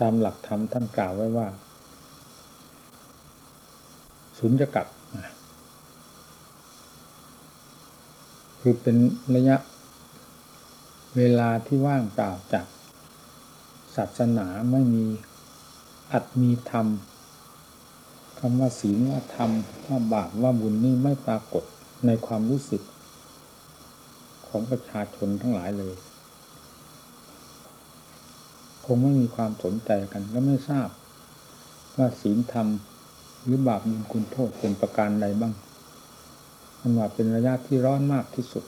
ตามหลักธรรมท่านกล่าวไว้ว่า สุญญกับคือเป็นระยะเวลาที่ว่างเปล่าจากศาสนาไม่มีอัดมีธรรมคำว่าศีลว่าธรรมว่าบาปว่าบุญนี่ไม่ปรากฏในความรู้สึก ของประชาชนทั้งหลายเลย คงไม่มีความสนใจกันและไม่ทราบ ว่าศีลธรรมหรือบาปบุญคุณโทษเป็นประการใดบ้างมันว่าเป็นระยะที่ร้อนมากที่สุด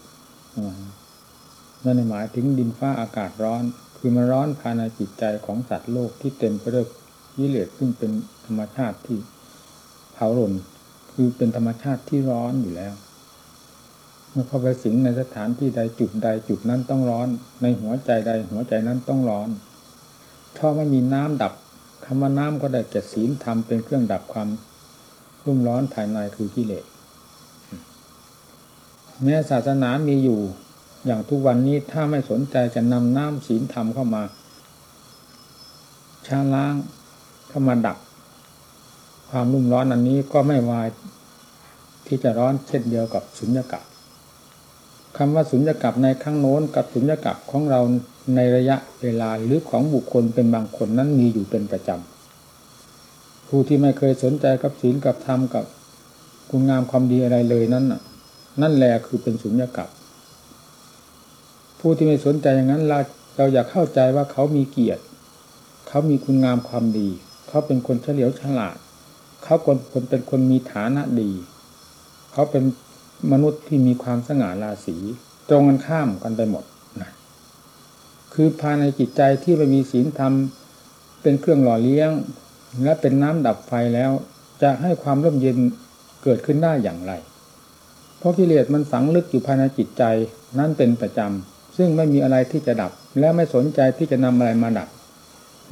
นั่นหมายถึงดินฟ้าอากาศร้อน คือมันร้อนภายในจิตใจของสัตว์โลกที่เต็มไปด้วยยิเลสซึ่งเป็นธรรมชาติที่เผาหล่นคือเป็นธรรมชาติที่ร้อนอยู่แล้วเมื่อเข้าไปสิงในสถานที่ใดจุดใดจุดนั้นต้องร้อน ในหัวใจใดหัวใจนั้นต้องร้อน เพราะไม่มีน้ำดับคำว่าน้ำก็ได้แก่ศีลธรรมเป็นเครื่องดับความรุ่มร้อนภายในคือกิเลสแม้ศาสนามีอยู่อย่างทุกวันนี้ถ้าไม่สนใจจะนำน้ำศีลธรรมเข้ามาชาล้างเข้ามาดับ ความรุ่มร้อนอันนี้ก็ไม่วายที่จะร้อนเช่นเดียวกับสุญญากาศ คำว่าสุญญากาศในข้างโน้นกับสุญญากาศของเราในระยะเวลาหรือของบุคคลเป็นบางคนนั้นมีอยู่เป็นประจำผู้ที่ไม่เคยสนใจกับศีลกับธรรมกับคุณงามความดีอะไรเลยนั้นนั่นแหละคือเป็นสุญญากาศผู้ที่ไม่สนใจอย่างนั้นเราเราอยากเข้าใจว่าเขามีเกียรติ เขามีคุณงามความดี เขาเป็นคนเฉลียวฉลาด เขาคนคนเป็นคนมีฐานะดี เขาเป็น มนุษย์ที่มีความสง่าราศีตรงกันข้ามกันไปหมดนะคือภายในจิตใจที่ไม่มีศีลธรรมเป็นเครื่องหล่อเลี้ยง และเป็นน้ำดับไฟแล้ว จะให้ความร่มเย็นเกิดขึ้นได้อย่างไร เพราะกิเลสมันฝังลึกอยู่ภายในจิตใจนั่นเป็นประจำซึ่งไม่มีอะไรที่จะดับ และไม่สนใจที่จะนำอะไรมาดับ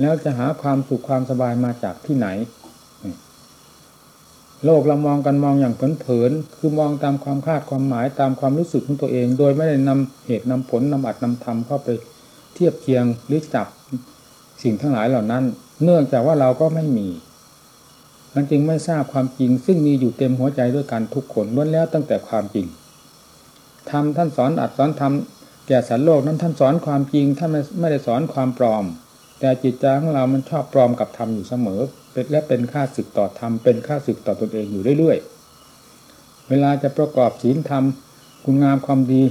แล้วจะหาความสุขความสบายมาจากที่ไหน โลกเรามองกันมองอย่างเผินๆคือมองตามความคาดความหมายตามความรู้สึกของตัวเอง โดยไม่ได้นำเหตุนำผลนำอัดนำธรรมเข้าไปเทียบเคียงหรือจับสิ่งทั้งหลายเหล่านั้น เนื่องจากว่าเราก็ไม่มีมันจึงไม่ทราบความจริง ซึ่งมีอยู่เต็มหัวใจด้วยกันทุกคนล้วนแล้วตั้งแต่ความจริงทำท่านสอนอัดสอนทำแก่สัตว์โลกนั้นท่านสอนความจริงท่านไม่ได้สอนความปลอม แต่จิตใจของเรามันชอบปลอมกับธรรมอยู่เสมอ เป็นและเป็นค่าศึกต่อธรรม เป็นค่าศึกต่อตนเองอยู่เรื่อยๆ เวลาจะประกอบศีลธรรม คุณงามความดี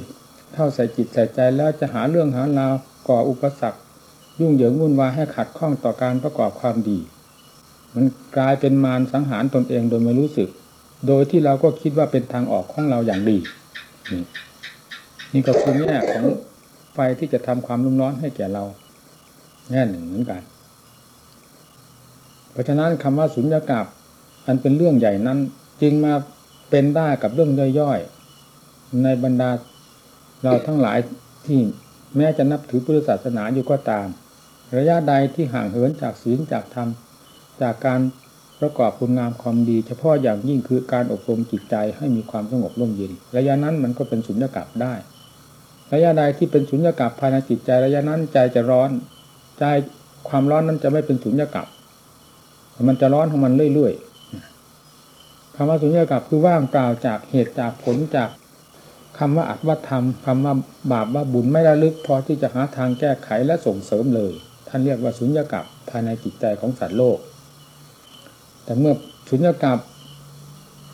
เข้าใส่จิตใส่ใจแล้วจะหาเรื่องหาราวก่ออุปสรรค ยุ่งเหยิงวุ่นวายให้ขัดข้องต่อการประกอบความดี มันกลายเป็นมารสังหารตนเองโดยไม่รู้สึก โดยที่เราก็คิดว่าเป็นทางออกของเราอย่างดีนี่ก็คือแง่ของไฟที่จะทำความรุ่มร้อนให้แก่เรา แง่หนึ่งเหมือนกัน เพราะฉะนั้นคำว่าสุญญากาศอันเป็นเรื่องใหญ่นั้นจึงมาเป็นได้กับเรื่องย่อยๆในบรรดาเราทั้งหลายที่แม้จะนับถือพุทธศาสนาอยู่ก็ตาม ระยะใดที่ห่างเหินจากศีลจากธรรม จากการประกอบคุณงามความดี เฉพาะอย่างยิ่งคือการอบรมจิตใจให้มีความสงบร่มเย็น ระยะนั้นมันก็เป็นสุญญากาศได้ ระยะใดที่เป็นสุญญากาศภายในจิตใจระยะนั้นใจจะร้อน ใจความร้อนนั้นจะไม่เป็นสุญญากาศมันจะร้อนของมันเรื่อยๆคำว่าสุญญากาศคือว่างเปล่าจากเหตุจากผลจากคำว่าอัตว่าธรรมคำว่าบาปว่าบุญไม่ระลึกพอที่จะหาทางแก้ไขและส่งเสริมเลย ท่านเรียกว่าสุญญากาศภายในจิตใจของสัตว์โลก แต่เมื่อสุญญากาศ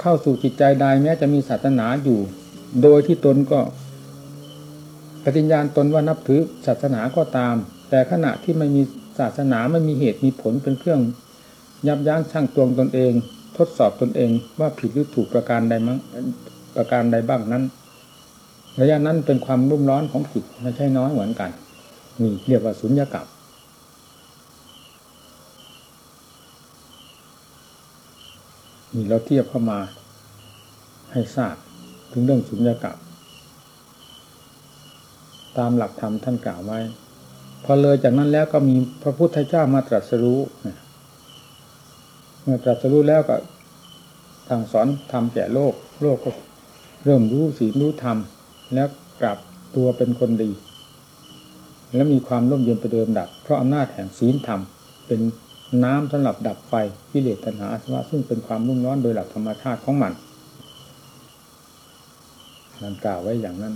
เข้าสู่จิตใจใดแม้จะมีศาสนาอยู่ โดยที่ตนก็ปฏิญญาณตนว่านับถือศาสนาก็ตาม แต่ขณะที่ไม่มีศาสนาไม่มีเหตุมีผลเป็นเครื่อง ยับยั้งชั่งตวงตนเอง ทดสอบตนเองว่าผิดหรือถูกประการใดมั้งประการใดบ้างนั้นระยะนั้นเป็นความรุ่มร้อนของจิตไม่ใช่น้อยเหมือนกันนี่เรียกว่าสุญญากาศนี่เราเทียบเข้ามาให้ทราบถึงเรื่องสุญญากาศตามหลักธรรมท่านกล่าวไว้ พอเลยจากนั้นแล้วก็มีพระพุทธเจ้ามาตรัสรู้เมื่อตรัสรู้แล้วก็ทางสอนทำแก่โลก โลกก็เริ่มรู้สีรู้ธรรม แล้วกลับตัวเป็นคนดี และมีความร่มเย็นไปเดิมดับ เพราะอำนาจแห่งศีลธรรม เป็นน้ำสำหรับดับไฟกิเลสตัณหาอาสวะซึ่งเป็นความรุ่มร้อนโดยหลักธรรมชาติของมันนั่นกล่าวไว้อย่างนั้น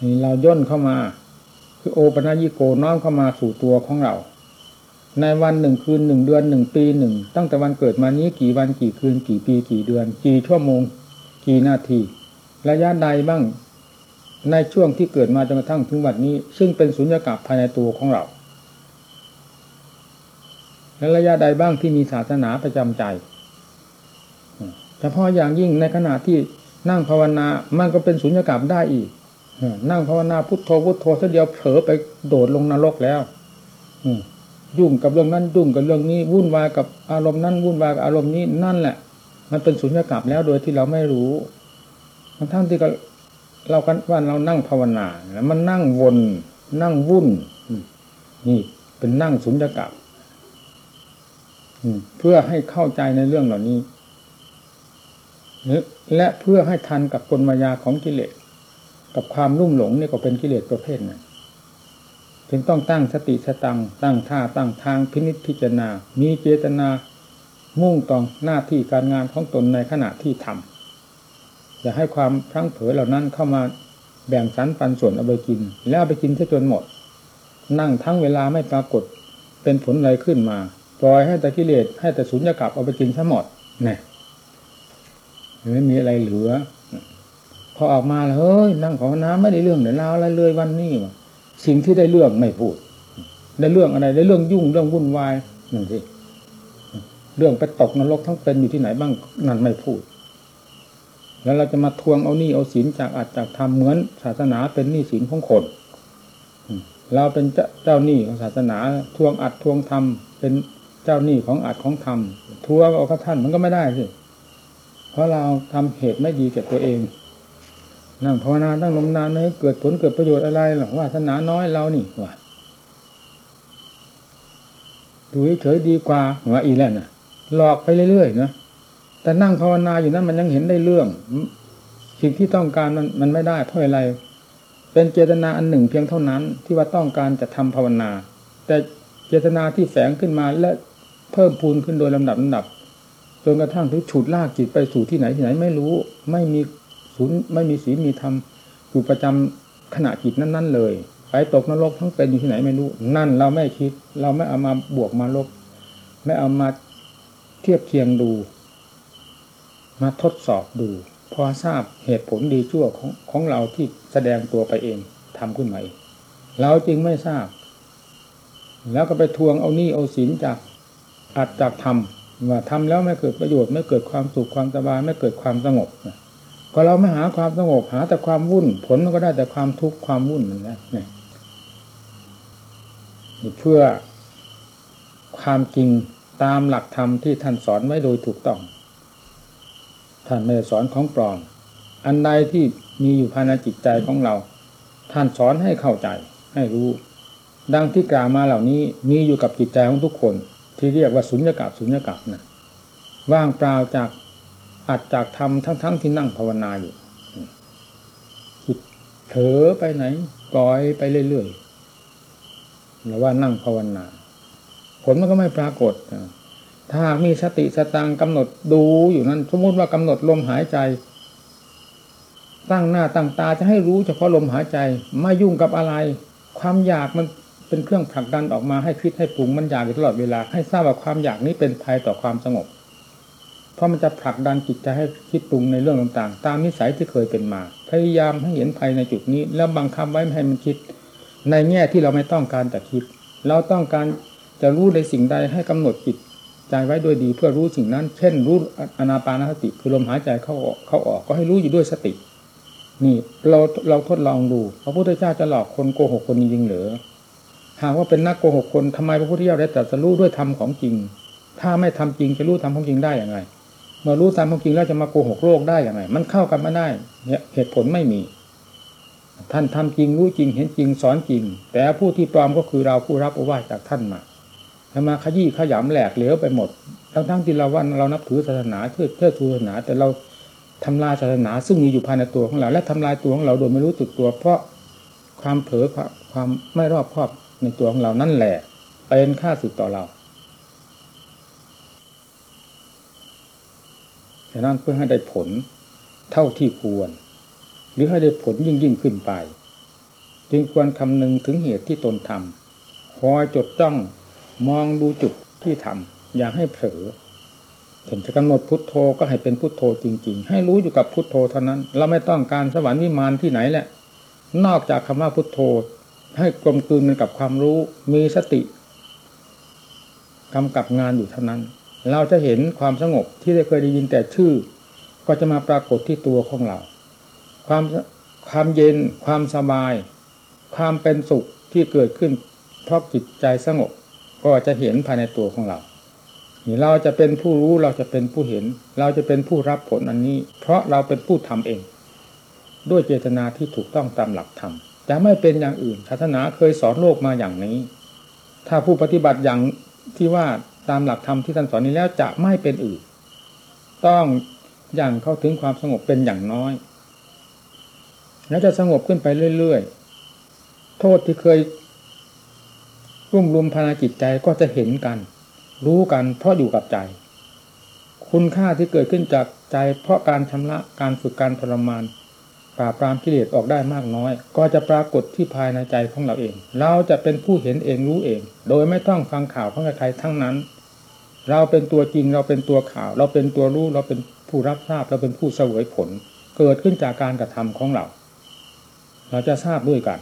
นี่เราย่นเข้ามา คือโอปัญญิโกน้อมเข้ามาสู่ตัวของเรา ในวันหนึ่งคืนหนึ่งเดือนหนึ่งปีหนึ่งตั้งแต่วันเกิดมานี้กี่วันกี่คืนกี่ปีกี่เดือน กี่ชั่วโมง กี่นาที ระยะใดบ้างในช่วงที่เกิดมาจนกระทั่งถึงวันนี้ ซึ่งเป็นสุญญากาศภายในตัวของเรา และระยะใดบ้างที่มีศาสนาประจำใจเฉพาะอย่างยิ่งในขณะที่นั่งภาวนา มันก็เป็นสุญญากาศได้อีก นั่งภาวนาพุทโธพุทโธเสียเดียวเผลอไปโดดลงนรกแล้วยุ่งกับเรื่องนั้นยุ่งกับเรื่องนี้ วุ่นวายกับอารมณ์นั้นวุ่นวายกับอารมณ์นี้นั่นแหละ มันเป็นสุญญากาศแล้วโดยที่เราไม่รู้ทั้งที่ก็เรากันว่าเรานั่งภาวนาแล้วมันนั่งวนนั่งวุ่นนี่เป็นนั่งสุญญากาศเพื่อให้เข้าใจในเรื่องเหล่านี้และเพื่อให้ทันกับกลมายาของกิเลส กับความลุ่มหลงนี่ก็เป็นกิเลสประเภทหนึ่งจึงต้องตั้งสติสตังตั้งท่าตั้งทางพินิจพิจารณา มีเจตนา มุ่งต่อหน้าที่การงานของตนในขณะที่ทำอย่าให้ความพลั้งเผลอเหล่านั้นเข้ามาแบ่งสรรปันส่วนเอาไปกิน แล้วเอาไปกินจนหมด นั่งทั้งเวลาไม่ปรากฏเป็นผลอะไรขึ้นมา ปล่อยให้แต่กิเลสให้แต่สุญญากาศเอาไปกินซะหมดเนี่ยไม่มีอะไรเหลือ พอออกมาแล้วเฮ้ยนั่งของน้ำไม่ได้เรื่องเดี๋ยวเราอะไรเลยวันนี้วะสิ่งที่ได้เรื่องไม่พูด ได้เรื่องอะไร ได้เรื่องยุ่งเรื่องวุ่นวายนั่นสิเรื่องไปตกนรกทั้งเป็นอยู่ที่ไหนบ้างนั่นไม่พูด แล้วเราจะมาทวงเอานี่เอาศีลจากอาจจากทำเหมือนศาสนาเป็นหนี้ศีลของคนเราเป็นเจ้าหนี้ของศาสนาทวงอัดทวงทำเป็นเจ้าหนี้ของอัดของทำทวงเอาข้าท่านมันก็ไม่ได้สิเพราะเราทำเหตุไม่ดีแก่ตัวเอง นั่งภาวนาตั้งลมนานไม่เกิดผลเกิดประโยชน์อะไรหรอกว่าศาสนาน้อยเรานี่ว่าดูเฉยดีกว่าว่าอีแล้วนะหลอกไปเรื่อยๆนะแต่นั่งภาวนาอยู่นั้นมันยังเห็นได้เรื่อง สิ่งที่ต้องการมันมันไม่ได้เพราะอะไร เป็นเจตนาอันหนึ่งเพียงเท่านั้น ที่ว่าต้องการจะทำภาวนา แต่เจตนาที่แฝงขึ้นมาและเพิ่มพูนขึ้นโดยลำดับลำดับจนกระทั่งถึงฉุดลากจิตไปสู่ที่ไหนที่ไหนไม่รู้ ไม่มี ศูนย์ไม่มีศีลมีธรรมอยู่ประจำขณะจิตนั้น ๆ เลยไปตกนรกทั้งเป็นอยู่ที่ไหนไม่รู้นั่นเราไม่คิด เราไม่เอามาบวกมาลบ ไม่เอามาเทียบเคียงดู มาทดสอบดู พอทราบเหตุผลดีชั่วของของเราที่แสดงตัวไปเองทำขึ้นมาเองเราจริงไม่ทราบ แล้วก็ไปทวงเอานี่เอาศีลจากอัดจากธรรมว่าทำแล้วไม่เกิดประโยชน์ไม่เกิดความสุขความสบายไม่เกิดความสงบ ก็เราไม่หาความสงบหาแต่ความวุ่น ผลมันก็ได้แต่ความทุกข์ความวุ่นนั่นแหละนี่เพื่อความจริงตามหลักธรรมที่ท่านสอนไว้โดยถูกต้อง ท่านไม่สอนของปลอม อันใดที่มีอยู่ภายในจิตใจของเรา ท่านสอนให้เข้าใจ ให้รู้ ดังที่กล่าวมาเหล่านี้มีอยู่กับจิตใจของทุกคน ที่เรียกว่าสุญญากาศสุญญากาศนะว่างเปล่าจาก อัดจากทำทั้งๆทที่นั่งภาวนาอยู่คิดเผลอไปไหนปล่อยไปเรื่อยๆหรือว่านั่งภาวนา ผลมันก็ไม่ปรากฏถ้าหากมีสติสตังกำหนดดูอยู่นั้น สมมติว่ากำหนดลมหายใจ ตั้งหน้าตั้งตาจะให้รู้เฉพาะลมหายใจไม่ยุ่งกับอะไร ความอยากมันเป็นเครื่องผลักดันออกมาให้คิดให้ปรุงมันอยากอยู่ตลอดเวลา ให้ทราบว่าความอยากนี้เป็นภัยต่อความสงบ เพราะมันจะผลักดันจิตใจให้คิดปรุงในเรื่องต่างๆ ตามนิสัยที่เคยเป็นมา พยายามให้เห็นภัยในจุดนี้ แล้วบังคับไว้ไม่ให้มันคิด ในแง่ที่เราไม่ต้องการจะคิด เราต้องการจะรู้ในสิ่งใดให้กำหนดจิตใจไว้โดยดีเพื่อรู้สิ่งนั้น เช่น รู้อนาปานสติ คือลมหายใจเข้าออกเข้าออกก็ให้รู้อยู่ด้วยสติ นี่เราเราทดลองดูพระพุทธเจ้าจะหลอกคนโกหกคนจริงหรือหากว่าเป็นนักโกหกคนทำไมพระพุทธเจ้าได้ตรัสรู้ด้วยธรรมของจริง ถ้าไม่ทำจริงจะรู้ธรรมของจริงได้อย่างไร เมื่อรู้ธรรมของจริงแล้วจะมาโกหกโลกได้อย่างไรมันเข้ากันไม่ได้เนี่ยเหตุผลไม่มี ท่านทำจริงรู้จริงเห็นจริงสอนจริง แต่ผู้ที่ปลอมก็คือเราผู้รับโอวาทจากท่านมาทำมาขยี้ขยำแหลกเหลวไปหมด ทั้งทั้งที่เราว่าเรานับถือศาสนาเชื่อเชื่อศาสนา แต่เราทำลายศาสนา ซึ่งมีอยู่ภายในตัวของเรา และทำลายตัวของเราโดยไม่รู้สึกตัว เพราะความเผลอความไม่รอบคอบในตัวของเรานั่นแหละเป็นค่าสึกต่อเรา ฉะนั้นเพื่อให้ได้ผลเท่าที่ควร หรือให้ได้ผลยิ่งยิ่งขึ้นไป จึงควรคำนึงถึงเหตุที่ตนทำคอยจดจ้องมองดูจุดที่ทำอย่าให้เผลอเห็นจะกำหนดพุทโธก็ให้เป็นพุทโธจริง ๆ ให้รู้อยู่กับพุทโธเท่านั้น เราไม่ต้องการสวรรค์วิมานที่ไหนแหละ นอกจากคำว่าพุทโธ ให้กลมกลืนกับความรู้มีสติกำกับงานอยู่เท่านั้น เราจะเห็นความสงบที่ได้เคยได้ยินแต่ชื่อ ก็จะมาปรากฏที่ตัวของเรา ความความเย็นความสบาย ความเป็นสุขที่เกิดขึ้น เพราะจิตใจสงบ ก็จะเห็นภายในตัวของเราเราจะเป็นผู้รู้เราจะเป็นผู้เห็น เราจะเป็นผู้รับผลอันนี้ เพราะเราเป็นผู้ทำเอง ด้วยเจตนาที่ถูกต้องตามหลักธรรมจะไม่เป็นอย่างอื่นศาสนาเคยสอนโลกมาอย่างนี้ ถ้าผู้ปฏิบัติอย่างที่ว่า ตามหลักธรรมที่ท่านสอนนี้แล้วจะไม่เป็นอื่น ต้องอย่างเข้าถึงความสงบเป็นอย่างน้อย แล้วจะสงบขึ้นไปเรื่อยๆ โทษที่เคยรุ่มรุมพานาจิตใจก็จะเห็นกัน รู้กันเพราะอยู่กับใจ คุณค่าที่เกิดขึ้นจากใจเพราะการชำระการฝึกการทรมานปราบปรามกิเลสออกได้มากน้อย ก็จะปรากฏที่ภายในใจของเราเอง เราจะเป็นผู้เห็นเองรู้เอง โดยไม่ต้องฟังข่าวของใครทั้งนั้น เราเป็นตัวจริงเราเป็นตัวข่าว เราเป็นตัวรู้เราเป็นผู้รับทราบเราเป็นผู้เสวยผล เกิดขึ้นจากการกระทำของเรา เราจะทราบด้วยกัน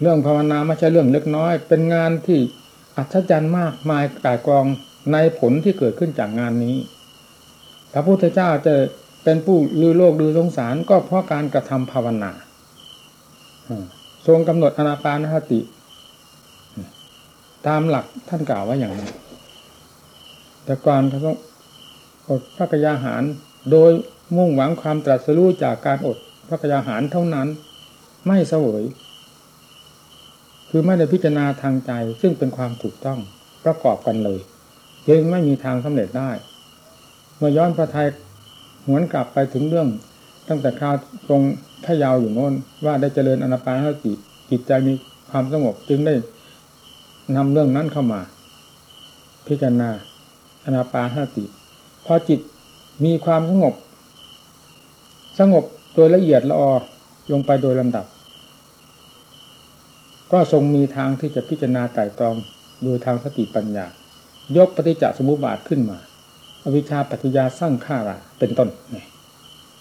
เรื่องภาวนาไม่ใช่เรื่องเล็กน้อย เป็นงานที่อัศจรรย์มากมายกายกองในผลที่เกิดขึ้นจากงานนี้ พระพุทธเจ้าจะเป็นผู้ลือโลกลือสงสารก็เพราะการกระทำภาวนาทรงกำหนดอนาปานสติ ตามหลักท่านกล่าวว่าอย่างนี้ แต่ก่อนเขาต้องอดพระกยาหาร โดยมุ่งหวังความตรัสรู้จากการอดพระกยาหารเท่านั้น ไม่เสวย คือไม่ได้พิจารณาทางใจ ซึ่งเป็นความถูกต้องประกอบกันเลยยังไม่มีทางสำเร็จได้ เมื่อย้อนพระไทยหวนกลับไปถึงเรื่อง ตั้งแต่คราวทรงพระยาวอยู่โน้นว่าได้เจริญอนาปานสติจิตใจมีความสงบจึงได้ นำเรื่องนั้นเข้ามา พิจารณาอนาปานสติพอจิตมีความสงบ สงบโดยละเอียดละออลงไปโดยลำดับ ก็ทรงมีทางที่จะพิจารณาไต่ตรองโดยทางสติปัญญา ยกปฏิจจสมุปบาทขึ้นมา อวิชชาปัจจยาสร้างข้าราเป็นต้นนี่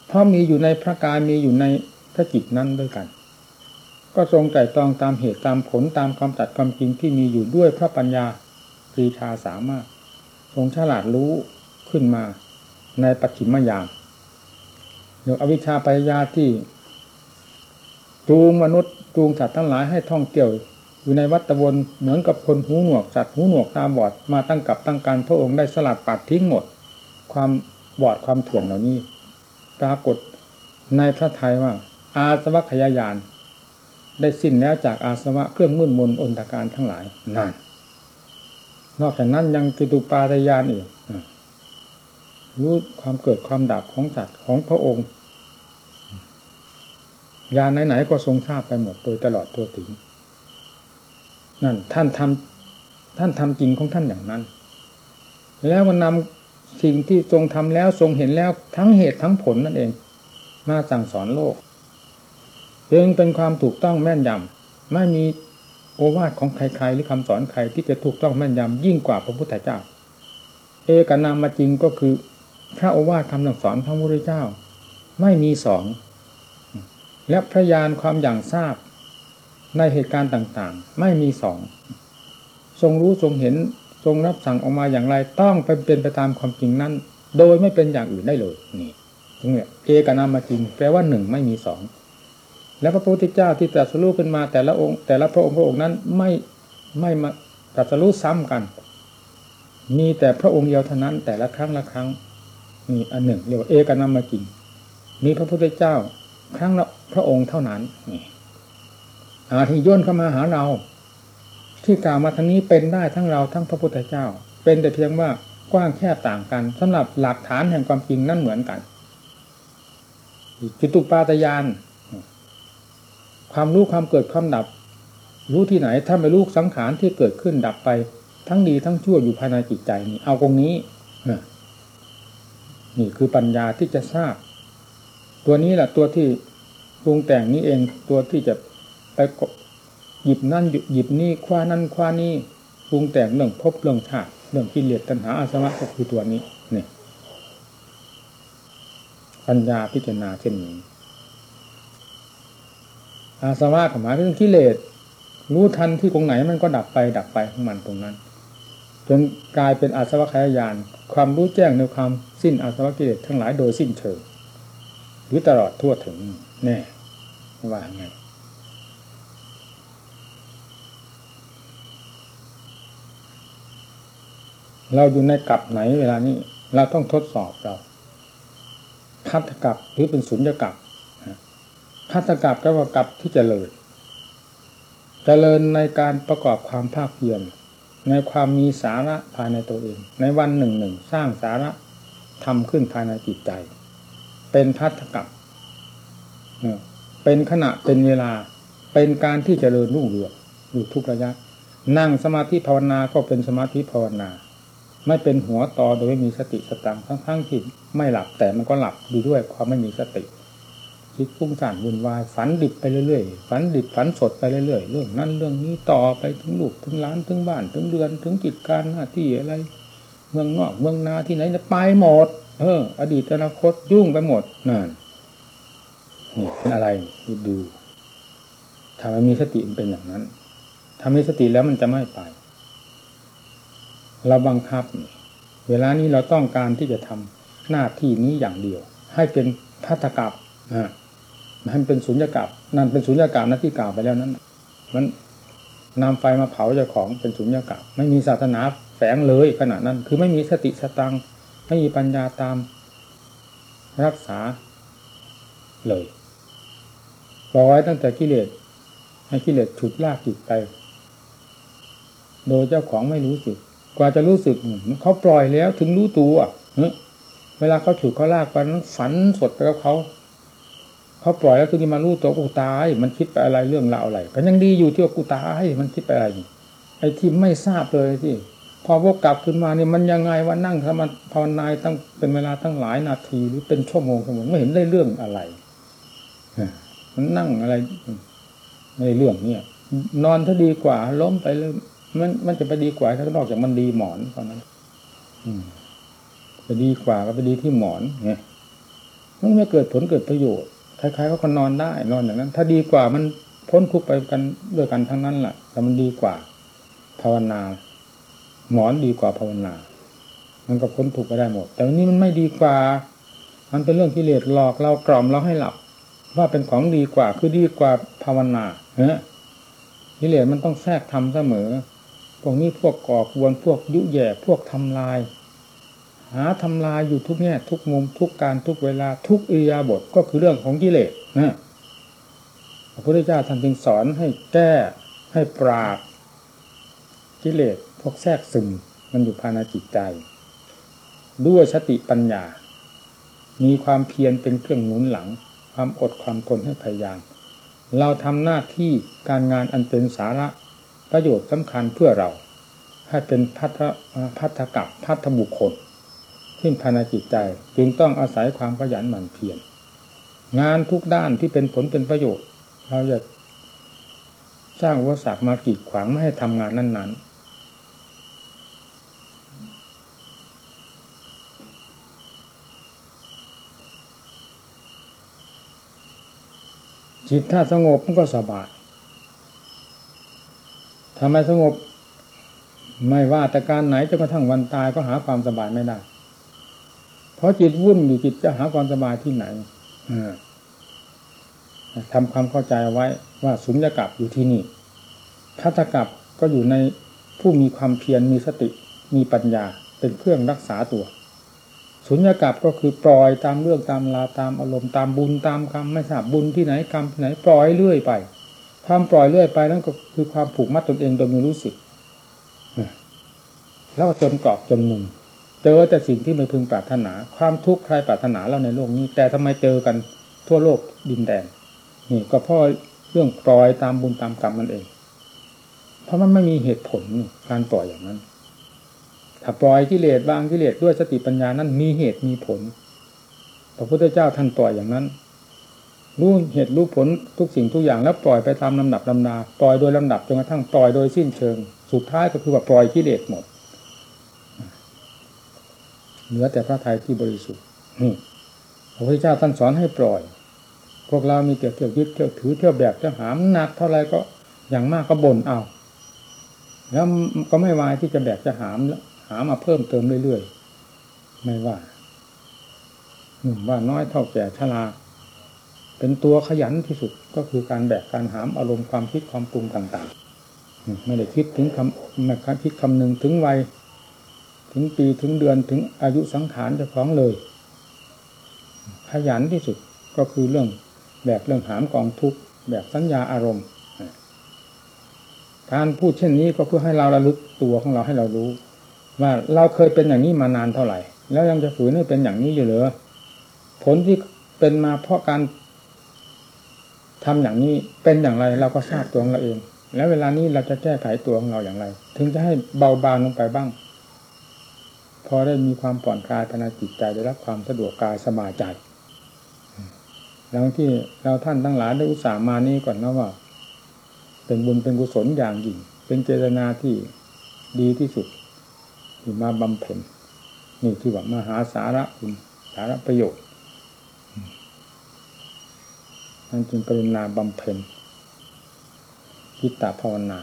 เพราะมีอยู่ในพระกายมีอยู่ในพระจิตนั้นด้วยกัน ก็ทรงไต่ตรองตามเหตุตามผลตามความตัดความจริงที่มีอยู่ด้วยพระปัญญาปรีชาสามารถ ทรงฉลาดรู้ขึ้นมาในปัจฉิมยามเดี๋ยวอวิชชาปัญญาที่จูงมนุษย์จูงสัตว์ทั้งหลายให้ท่องเที่ยว อยู่ในวัฏวนเหมือนกับคนหูหนวกสัตว์หูหนวกตาบอดมาตั้งกับตั้งการพระองค์ได้สลัดปัดทิ้งหมด ความบอดความถ่วงเหล่านี้ ปรากฏในพระทัยว่า อาสวะขยายาน ได้สิ้นแล้วจากอาสวะเครื่องมุ่นมนอนตการทั้งหลายนั่นนอกจากนั้นยังกิตุปาตยานอีกรู้ความเกิดความดับของสัตว์ของพระองค์ยานไหนๆก็ทรงทราบไปหมดโดยตลอดตัวถึง นั่น ท่านทำท่านทำจริงของท่านอย่างนั้น แล้วมันนำสิ่งที่ทรงทำแล้วทรงเห็นแล้วทั้งเหตุทั้งผลนั่นเอง มาสั่งสอนโลก จึงเป็นความถูกต้องแม่นยำไม่มีโอวาทของใครๆหรือคำสอนใครที่จะถูกต้องแม่นยำยิ่งกว่าพระพุทธเจ้า เอกนามาจริงก็คือ พระโอวาทคำสั่งสอนพระพุทธเจ้า ไม่มีสองและพระยานความอย่างทราบในเหตุการณ์ต่างๆ ไม่มีสองทรงรู้ทรงเห็นทรงรับสั่งออกมาอย่างไรต้องไปเป็นไปตามความจริงนั้น โดยไม่เป็นอย่างอื่นได้เลยนี่ตรงนี้เอกนามาจริง แปลว่าหนึ่งไม่มีสอง และพระพุทธเจ้าที่ตรัสรู้ขึ้นมาแต่ละองค์ แต่ละพระองค์พระองค์นั้นไม่ไม่มาตรัสรู้ซ้ำกัน มีแต่พระองค์เดียวเท่านั้น แต่ละครั้งละครั้งนี่อันหนึ่งเรียกว่าเอกนามาจริงมีพระพุทธเจ้า ครั้งละพระองค์เท่านั้นนี่อาที่ย่นเข้ามาหาเรา ที่กล่าวมาทั้งนี้เป็นได้ทั้งเราทั้งพระพุทธเจ้า เป็นแต่เพียงว่ากว้างแคบต่างกันสำหรับหลักฐานแห่งความจริงนั่นเหมือนกันจิตุปาตยาน ความรู้ความเกิดความดับ รู้ที่ไหนถ้าไม่รู้สังขารที่เกิดขึ้นดับไป ทั้งดีทั้งชั่วอยู่ภายในจิตใจนี่เอาตรงนี้นี่คือปัญญาที่จะทราบ ตัวนี้แหละตัวที่ปรุงแต่งนี้เองตัวที่จะไปหยิบนั่นหยิบนี่คว้านั่นคว้านี่ปรุงแต่งเรื่องพบเรื่องชาติเรื่องกิเลสตัณหาอาสวะก็คือตัวนี้นี่ปัญญาพิจารณาเช่นนี้ อาสวะหมายถึงกิเลสรู้ทันที่ตรงไหนมันก็ดับไปดับไปของมันตรงนั้น จนกลายเป็นอาสวะขยายาน ความรู้แจ้งในความสิ้นอาสวะกิเลสทั้งหลายโดยสิ้นเชิงหรือตลอดทั่วถึงแน่ว่าไงเราอยู่ในกลับไหนเวลานี้ เราต้องทดสอบเรา พัฒกับหรือเป็นสุญญกับ พัฒกับก็ว่ากับที่จเจริญเจริญในการประกอบความภาคเพียรในความมีสาระภายในตัวเอง ในวันหนึ่งหนึ่งสร้างสาระทำขึ้นภายในจิตใจ เป็นพัฒกับเป็นขณะเป็นเวลาเป็นการที่จเจริญรุ่งเรืองอยู่ทุกระยะ นั่งสมาธิภาวนาก็เป็นสมาธิภาวนา ไม่เป็นหัวต่อโดยไม่มีสติสตังทั้งๆที่ไม่หลับแต่มันก็หลับดูด้วยความไม่มีสติ คิดฟุ้งซ่านวุ่นวายฝันดิบไปเรื่อยๆฝันดิบฝันสดไปเรื่อยๆเรื่องนั้นเรื่องนี้ต่อไปถึงลูกถึงล้านถึงบ้านถึงเดือนถึงกิจการหน้าที่อะไร เมืองนอกเมืองนาที่ไหนไปหมด เออ อดีตอนาคตยุ่งไปหมดนั่นนี่เป็นอะไรดูถ้ามันมีสติมันเป็นอย่างนั้นถ้ามีสติแล้วมันจะไม่ไป เราบังคับ เวลานี้เราต้องการที่จะทำหน้าที่นี้อย่างเดียว ให้เป็นพัฒกับอ่า ให้เป็นสุญญากาศนั่นเป็นสุญญากาศนะที่กล่าวไปแล้วนั้นมันนำไฟมาเผาเจ้าของเป็นสุญญากาศไม่มีศาสนาแฝงเลยขณะนั้น คือไม่มีสติสตังไม่มีปัญญาตามรักษาเลยปล่อยตั้งแต่กิเลสให้กิเลสฉุดลากจิตไป โดยเจ้าของไม่รู้สึก กว่าจะรู้สึกเขาปล่อยแล้วถึงรู้ตัวเวลาเขาฉุดเขาลากไปนั้นฝันสดไปกับเขา เขาปล่อยแล้วถึงมารู้ตัวกูตาย มันคิดไปอะไรเรื่องราวอะไรก็ยังดีอยู่ที่ว่ากูตายมันคิดไปอะไรไอ้ที่ไม่ทราบเลยที่พอวกกลับขึ้นมาเนี่ยมันยังไงว่านั่งทำภาวนาตั้งเป็นเวลาตั้งหลายนาทีหรือเป็นชั่วโมงชั่วโมงไม่เห็นได้เรื่องอะไรมันนั่งอะไรในเรื่องเนี่ย นอนถ้าดีกว่า ล้มไปเลยมันมันจะไปดีกว่าถ้านอกจากมันดีหมอนตอนนั้น อืมจะดีกว่าก็ไปดีที่หมอนไงมันไม่เกิดผลเกิดประโยชน์ คล้ายๆก็คนนอนได้นอนอย่างนั้น ถ้าดีกว่ามันพ้นทุกไปกันด้วยกันทั้งนั้นแหละแต่มันดีกว่า ภาวนา หมอนดีกว่าภาวนา มันก็พ้นทุกไปได้หมด แต่วันนี้มันไม่ดีกว่า มันเป็นเรื่องกิเลสหลอกเรากล่อมเราให้หลับ ว่าเป็นของดีกว่า คือดีกว่าภาวนาเฮ้กิเลสมันต้องแทรกทำเสมอพวกนี้พวกก่อกวนพวกยุแย่พวกทำลาย หาทำลายอยู่ทุกแง่ทุกมุมทุกการทุกเวลาทุกอิยาบทก็คือเรื่องของกิเลสนะพระพุทธเจ้าท่านจึงสอนให้แก้ให้ปราบกิเลสพวกแทรกซึมมันอยู่ภายในจิตใจ ด้วยสติปัญญา มีความเพียรเป็นเครื่องหนุนหลัง ความอดความทนให้พยายาม เราทำหน้าที่การงานอันเป็นสาระประโยชน์สำคัญเพื่อเรา ให้เป็นพัฒพัฒกับพัฒบุคคล ขึ้นภายในจิตใจ จึงต้องอาศัยความขยันหมั่นเพียร งานทุกด้านที่เป็นผลเป็นประโยชน์ เราจะสร้างอุปสรรคมากีดขวางไม่ให้ทำงานนั้น ๆจิตถ้าสงบมันก็สบายทำไมสงบ ไม่ว่าแต่การไหนจนกระทั่งวันตายก็หาความสบายไม่ได้ เพราะจิตวุ่นอยู่จิตจะหาความสบายที่ไหนทำความเข้าใจไว้ว่าสุญญกับอยู่ที่นี่พัฒกับก็อยู่ในผู้มีความเพียรมีสติมีปัญญาเป็นเครื่องรักษาตัวสุญญากับก็คือปล่อยตามเรื่องตามลาตามอารมณ์ตามบุญตามกรรมไม่ทราบบุญที่ไหนกรรมที่ไหนปล่อยเรื่อยไป ความปล่อยเรื่อยไปนั่นก็คือความผูกมัดตนเองโดยไม่รู้สึกแล้วจนกรอบจนมุม เจอแต่สิ่งที่ไม่พึงปรารถนา ความทุกข์ใครปรารถนาเราในโลกนี้ แต่ทำไมเจอกันทั่วโลกดินแดนนี่ก็เพราะเรื่องปล่อยตามบุญตามกรรมมันเอง เพราะมันไม่มีเหตุผลการปล่อยอย่างนั้น ถ้าปล่อยกิเลสบางกิเลสด้วยสติปัญญานั้นมีเหตุมีผล พระพุทธเจ้าท่านปล่อยอย่างนั้นรู้เหตุรู้ผลทุกสิ่งทุกอย่างแล้วปล่อยไปตามลำดับลำนาปล่อยโดยลำดับจนกระทั่งปล่อยโดยสิ้นเชิง สุดท้ายก็คือว่าปล่อยกิเลสหมด เหลือแต่พระทัยที่บริสุทธิ์นี่พระพุทธเจ้าท่านสอนให้ปล่อย พวกเรามีเกี่ยวเที่ยวยึดเที่ยวถือเที่ยวแบกเที่ยวหามหนักเท่าไรก็อย่างมากก็บ่นเอา แล้วก็ไม่วายที่จะแบกจะหามหามาเพิ่มเติมเรื่อยๆไม่ว่าหนุ่มว่าน้อยเท่าแก่ชราเป็นตัวขยันที่สุดก็คือการแบกการหามอารมณ์ความคิดความปรุงต่างๆ ไม่ได้คิดถึงคำไม่คิดคำหนึ่งถึงวัย ถึงปีถึงเดือนถึงอายุสังขารเจ้าของเลย ขยันที่สุดก็คือเรื่องแบกเรื่องหามกองทุกแบกสัญญาอารมณ์ การพูดเช่นนี้ก็เพื่อให้เราระลึกตัวของเราให้เรารู้ ว่าเราเคยเป็นอย่างนี้มานานเท่าไหร่ แล้วยังจะฝืนให้เป็นอย่างนี้อยู่เหรอผลที่เป็นมาเพราะการทำอย่างนี้เป็นอย่างไรเราก็ทราบตัวของเราเอง แล้วเวลานี้เราจะแก้ไขตัวของเราอย่างไร ถึงจะให้เบาบางลงไปบ้าง อได้มีความผ่อนคลายภายในจิตใจได้รับความสะดวกกายสบายใจแล้วที่เราท่านทั้งหลายได้อุตส่าห์มานี้ก่อนนะว่า เป็นบุญเป็นกุศลอย่างยิ่ง เป็นเจตนาที่ดีที่สุดที่มาบำเพ็ญนี่ที่ว่ามหาสาระคุณสาระประโยชน์นั่นจึงกรุณาบำเพ็ญคิตตภาวนา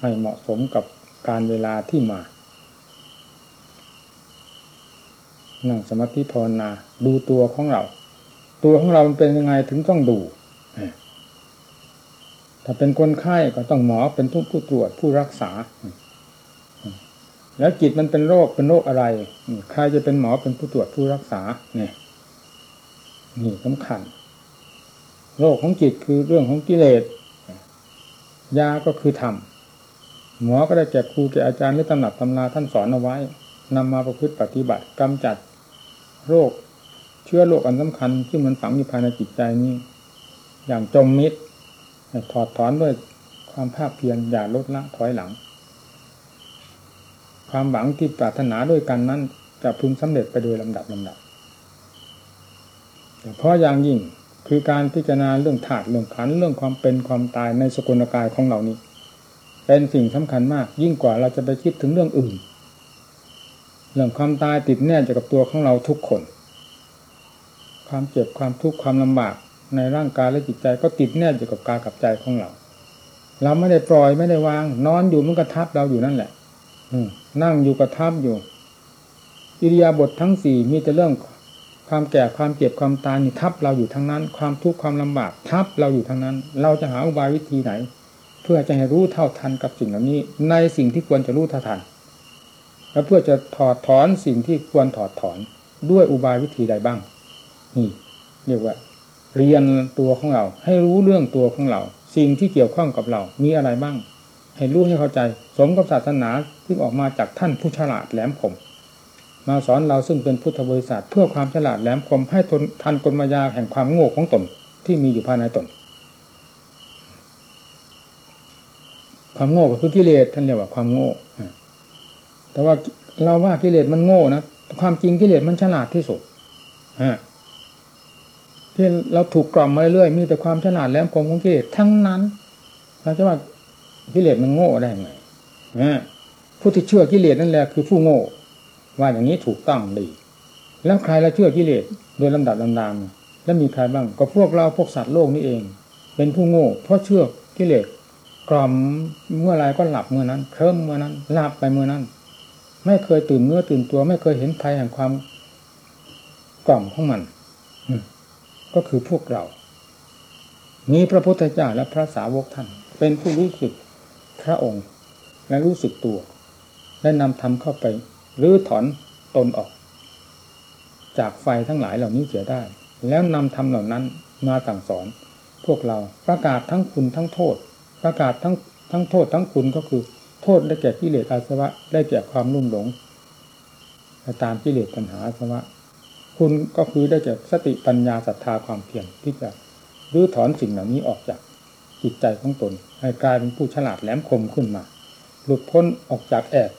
ให้เหมาะสมกับการเวลาที่มา นั่งสมาธิภาวนา ดูตัวของเรา ตัวของเรามันเป็นยังไงถึงต้องดูถ้าเป็นคนไข้ก็ต้องหมอเป็นผู้ผู้ตรวจผู้รักษา แล้วจิตมันเป็นโรคเป็นโรคอะไรใครจะเป็นหมอเป็นผู้ตรวจผู้รักษา เนี่ยนี่สำคัญ โรคของจิตคือเรื่องของกิเลสยาก็คือธรรมหมอก็ได้แก่ครูแก่อาจารย์หรือตำหนักตำราท่านสอนเอาไว้ นำมาประพฤติปฏิบัติกำจัดโรค เชื้อโรคอันสำคัญ ที่มันฝังอยู่ภายในจิตใจนี้ อย่างจมมิดถอดถอนด้วยความภาคเพียรอย่าลดละถอยหลัง ความหวังที่ปรารถนาด้วยกันนั้น จะพึงสำเร็จไปโดยลำดับลำดับแต่เพราะอย่างยิ่งคือการพิจารณาเรื่องถาดเรื่องขันเรื่องความเป็นความตายในสกุลกายของเรานี้ เป็นสิ่งสำคัญมาก ยิ่งกว่าเราจะไปคิดถึงเรื่องอื่น เรื่องความตายติดแน่จะกับตัวของเราทุกคน ความเจ็บความทุกข์ความลำบากในร่างกายและจิตใจก็ติดแน่อยู่กับกายกับใจของเรา เราไม่ได้ปล่อยไม่ได้วาง นอนอยู่มันก็ทับเราอยู่นั่นแหละ อืนั่งอยู่ก็ทับอยู่อิริยาบถททั้งสี่มีแต่เรื่องความแก่ความเจ็บความตายนี่ทับเราอยู่ทั้งนั้น ความทุกข์ความลำบากทับเราอยู่ทั้งนั้น เราจะหาอุบายวิธีไหน เพื่อจะให้รู้เท่าทันกับสิ่งเหล่านี้ ในสิ่งที่ควรจะรู้เท่าทัน และเพื่อจะถอดถอนสิ่งที่ควรถอดถอนด้วยอุบายวิธีใดบ้าง นี่เรียกว่า เรียนตัวของเรา ให้รู้เรื่องตัวของเรา สิ่งที่เกี่ยวข้องกับเรา มีอะไรบ้าง ให้รู้ให้เข้าใจ สมกับศาสนาที่ออกมาจากท่านผู้ฉลาดแหลมคมมาสอนเราซึ่งเป็นพุทธบริษัทเพื่อความฉลาดแหลมคมให้ทนทันกลมายาแห่งความโง่ของตนที่มีอยู่ภายในตน ความโง่ก็คือกิเลสท่านเรียกว่าความโง่ แต่ว่าเราว่ากิเลสมันโง่นะความจริงกิเลสมันฉลาดที่สุดฮะที่เราถูกกล่อมมาเรื่อยๆมีแต่ความฉลาดแหลมคมของกิเลสทั้งนั้นเราจะว่ากิเลสมันโง่ได้ไงผู้ที่เชื่อกิเลสนั่นแหละคือผู้โง่ ว่าอย่างนี้ถูกต้องดี แล้วใครละเชื่อกิเลสโดยลำดับลำดางแล้วมีใครบ้างก็พวกเราพวกสัตว์โลกนี่เอง เป็นผู้โง่ เพราะเชื่อกิเลสกล่อมเมื่อไรก็หลับเมื่อนั้นเคลิ้มเมื่อนั้นหลับไปเมื่อนั้น ไม่เคยตื่นเมื่อตื่นตัว ไม่เคยเห็นภัยแห่งความกล่อมของมันก็คือพวกเรามีพระพุทธเจ้าและพระสาวกท่าน เป็นผู้รู้สึกพระองค์และรู้สึกตัวและนำธรรมเข้าไปหรือถอนตนออก จากไฟทั้งหลายเหล่านี้เสียได้ แล้วนำธรรมเหล่านั้นมาสั่งสอน พวกเราประกาศทั้งคุณทั้งโทษ ประกาศทั้งทั้งโทษทั้งคุณก็คือ ษได้แก่กิเลสอาสวะ ได้แก่ความลุ่มหลงตามกิเลสปัญหาอาสวะ คุณก็คือได้แก่สติปัญญาศรัทธาความเพียรที่จะรื้อถอนสิ่งเหล่านี้ออกจากจิตใจของตน ให้กลายเป็นผู้ฉลาดแหลมคมขึ้นมา หลุดพ้นออกจากแอบ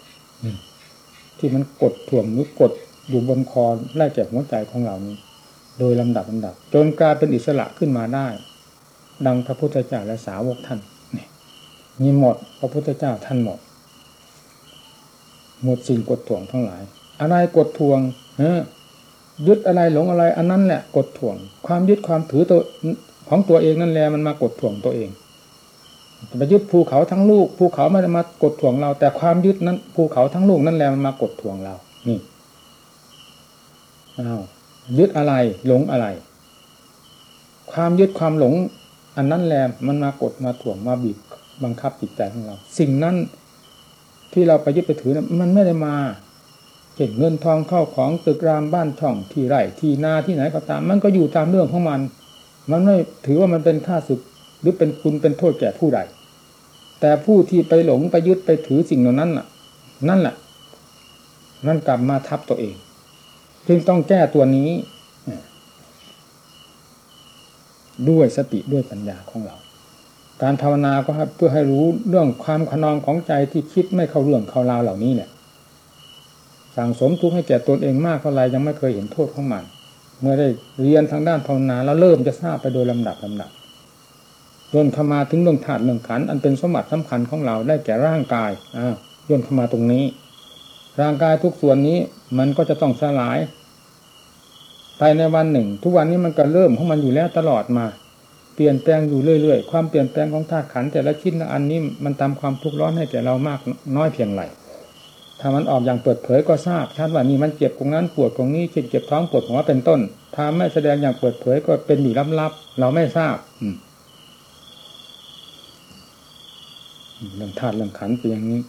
ที่มันกดถ่วงหรือกดอยู่บนคอไล่แก่หัวใจของเรานี้ โดยลำดับลำดับ จนกลายเป็นอิสระขึ้นมาได้ ดังพระพุทธเจ้าและสาวกท่าน มีหมด พระพุทธเจ้าท่านหมด หมดสิ่งกดถ่วงทั้งหลาย อะไรกดถ่วงเออยึดอะไรหลงอะไร อันนั้นแหละกดถ่วง ความยึดความถือตัวของตัวเองนั่นแหละมันมากดถ่วงตัวเองไปยึดภูเขาทั้งลูกภูเขาไม่ได้มากดถ่วงเรา แต่ความยึดนั้นภูเขาทั้งลูกนั่นแหละมันมากดถ่วงเรา นี่อ้าวยึดอะไรหลงอะไร ความยึดความหลง อันนั้นแหละมันมากดมาถ่วงมาบีบ บังคับจิตใจของเรา สิ่งนั้นที่เราไปยึดไปถือนะมันไม่ได้มาเช่นเงินทองเข้าของตึกรามบ้านช่องที่ไร่ที่นาที่ไหนก็ตาม มันก็อยู่ตามเรื่องของมัน มันไม่ถือว่ามันเป็นค่าศึกหรือเป็นคุณเป็นโทษแก่ผู้ใด แต่ผู้ที่ไปหลงไปยึดไปถือสิ่งเหล่านั้นน่ะ นั่นแหละนั่นกลับมาทับตัวเองจึงต้องแก้ตัวนี้ ด้วยสติด้วยปัญญาของเรา การภาวนาก็เพื่อให้รู้เรื่องความขนองของใจที่คิดไม่เข้าเรื่องเข้าราวเหล่านี้เนี่ยสั่งสมทุกข์ให้แก่ตนเองมากเท่าไรยังไม่เคยเห็นโทษของมัน เมื่อได้เรียนทางด้านภาวนาแล้วเริ่มจะทราบไปโดยลำดับลำดับจนเข้ามาถึงเรื่องธาตุเรื่องขันอันเป็นสมบัติสำคัญของเราได้แก่ร่างกายอ่าย่นเข้ามาตรงนี้ ร่างกายทุกส่วนนี้มันก็จะต้องสลายภายในวันหนึ่ง ทุกวันนี้มันก็เริ่มของมันอยู่แล้วตลอดมา ปลี่ยนแปลงอยู่เรื่อยๆ ความเปลี่ยนแปลงของธาตุขันแต่ละชิ้นละอันนี้มันทำความทุกข์ร้อนให้แก่เรามากน้อยเพียงไรถ้ามันออกอย่างเปิดเผยก็ทราบชัดว่านี่มันเจ็บตรงนั้นปวดตรงนี้เจ็บเจ็บท้องปวดหัวเป็นต้น ถ้าไม่แสดงอย่างเปิดเผยก็เป็นอยู่ลับๆเราไม่ทราบเรื่องธาตุเรื่องขันเป็นอย่างนี้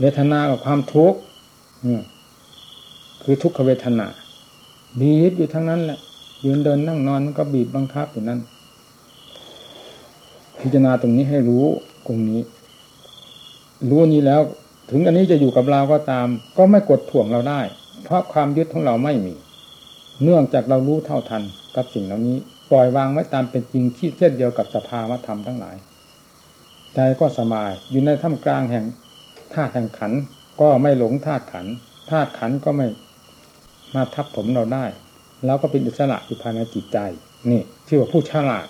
เวทนากับความทุกข์คือทุกขเวทนาบีบอยู่ทั้งนั้นแหละยืนเดินนั่งนอนมันก็บีบบังคับอยู่นั่น พิจารณาตรงนี้ให้รู้ตรงนี้ รู้นี้แล้ว ถึงอันนี้จะอยู่กับเราก็ตาม ก็ไม่กดถ่วงเราได้ เพราะความยึดของเราไม่มี เนื่องจากเรารู้เท่าทันกับสิ่งเหล่านี้ ปล่อยวางไว้ตามเป็นจริงที่เช่นเดียวกับสภาวธรรมทั้งหลายใจก็สบายอยู่ในท่ามกลางแห่งธาตุแห่งขันก็ไม่หลงธาตุขันธาตุขันก็ไม่มาทับผมเราได้เราก็เป็นอิสระอยู่ภายในจิตใจ นี่ชื่อว่าผู้ฉลาด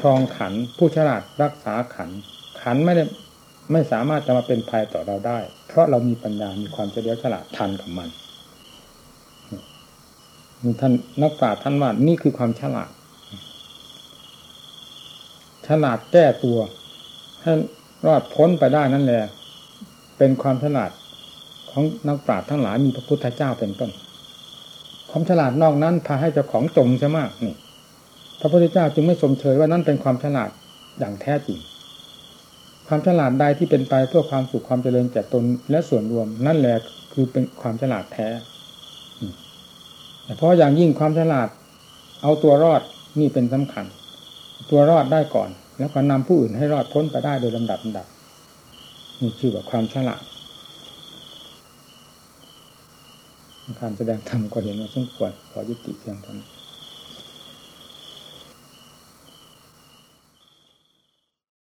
ครองขันผู้ฉลาดรักษาขัน ขันไม่ได้ไม่สามารถจะมาเป็นภัยต่อเราได้ เพราะเรามีปัญญามีความเฉลียวฉลาดทันกับมันนี่ท่านนักปราชญ์ท่านว่านี่คือความฉลาด ฉลาดแก้ตัวให้รอดพ้นไปได้นั่นแหละเป็นความฉลาดของนักปราชญ์ทั้งหลายมีพระพุทธเจ้าเป็นต้น ความฉลาดนอกนั้นพาให้เจ้าของจมใช่มากนี่ พระพุทธเจ้าจึงไม่สมเชยว่านั่นเป็นความฉลาดอย่างแท้จริง ความฉลาดใดที่เป็นไปเพื่อความสุขความเจริญแก่ตนและส่วนรวม นั่นแหละคือเป็นความฉลาดแท้แต่เพราะอย่างยิ่งความฉลาด เอาตัวรอดนี่เป็นสำคัญ ตัวรอดได้ก่อน แล้วก็นำผู้อื่นให้รอดพ้นไปได้โดยลำดับลำดับนี่ชื่อว่าความฉลาดการแสดงธรรมก็เห็นว่าสมควรขอยุติเพียงเท่านี้